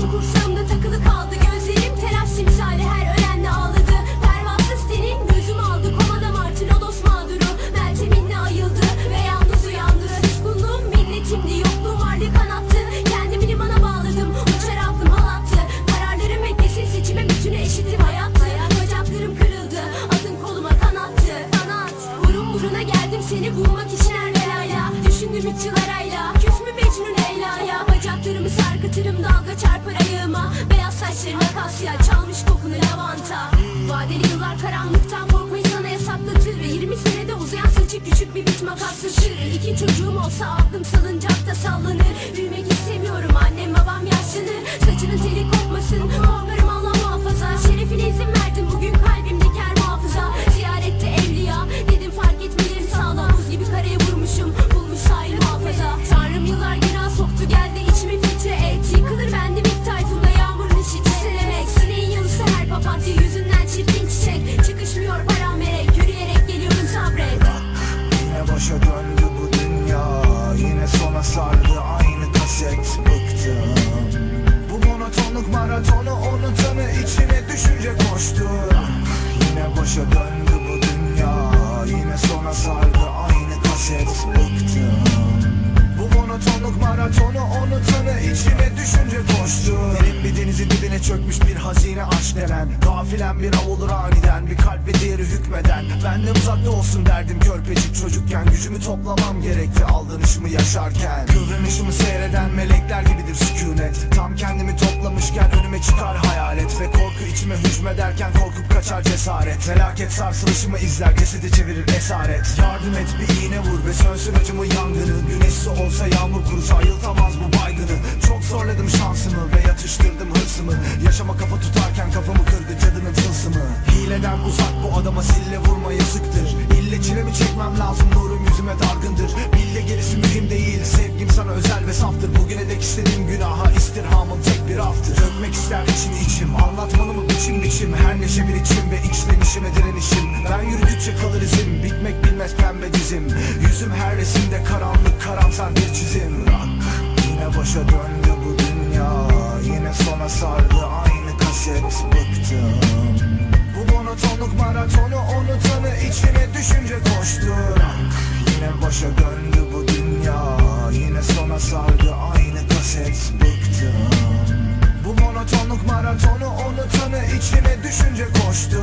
kurşamda takılı kaldı. Gözlerim telaş simsali her ölenle ağladı. Pervasız tenin gözüm aldı. Komada Martinodos mağduru. Melteminle ayıldı ve yalnız uyandı. Suskunluğum minnetimdi yokluğum varlık kanattı. Kendimi limana bağladım uçar aklım halattı. Kararlarım ve kesin seçimim bütüne Bacaklarım kırıldı adın koluma kanattı. Kanat burun buruna geldim seni bulmak için her belayla. Düşündüm üç yıl arayla Küs mü Mecnun Leyla'ya? Bacaklarımı sarkıtırım daha Yağmur çarpar ayağıma Beyaz saçlarına kasya Çalmış kokunu lavanta. Vadeli yıllar karanlıktan korkma insanı yasaklatır 20 senede uzayan saçı küçük bir bit makas sürür İki çocuğum olsa koştu. Yine başa döndü bu dünya. Yine sona sardı aynı kaset Bıktım bu monotonluk maratonu unutanı içine düşünce koştu. Derin bir denizin dibine çökmüş bir hazine aşk denen Gafilen bir av olur aniden bir kalp ve diğeri hükmeden. Benden uzakta olsun derdim körpecik çocukken Gücümü toplamam gerekti aldanışımı yaşarken. Kıvranışımı seyreden melekler gibidir sükunet. Tam kendimi toplamışken önüme çıkar içime hücmederken korkup kaçar cesaret. Felaket sarsılışımı izler cesedi çevirir esaret. Yardım et bir iğne vur ve sönsün acımın yangını. Güneşli olsa yağmur kurusa ayıltamaz bu baygını. Çok zorladım şansımı ve yatıştırdım hırsımı. Yaşama kafa tutarken kafamı kırdı cadının tılsımı. Hileden uzak bu adama sille vurma yazıktır. İlle çilemi çekmem lazım? Nurum yüzüme dargındır. Bille gerisi mühim değil. Sevgim sana özel ve saftır. Bugüne dek istediğim günaha istirhamım tek bir aftır Dökmek ister içini içim. Anlatmalı mı biçim biçim? Her neşe bir içim ve içlenişime direnişim. Ben yürüdükçe kalır izim. Bitmek bilmez pembe dizim. Yüzüm her resimde karanlık karamsar bir çizim. Yine başa döndü bu dünya. Yine sona sardı aynı kaset. Bıktım. Bu monotonluk maratonu unutanı içine düşünce koştu. Yine başa döndü Monotonluk maratonu unutanı içine düşünce koştu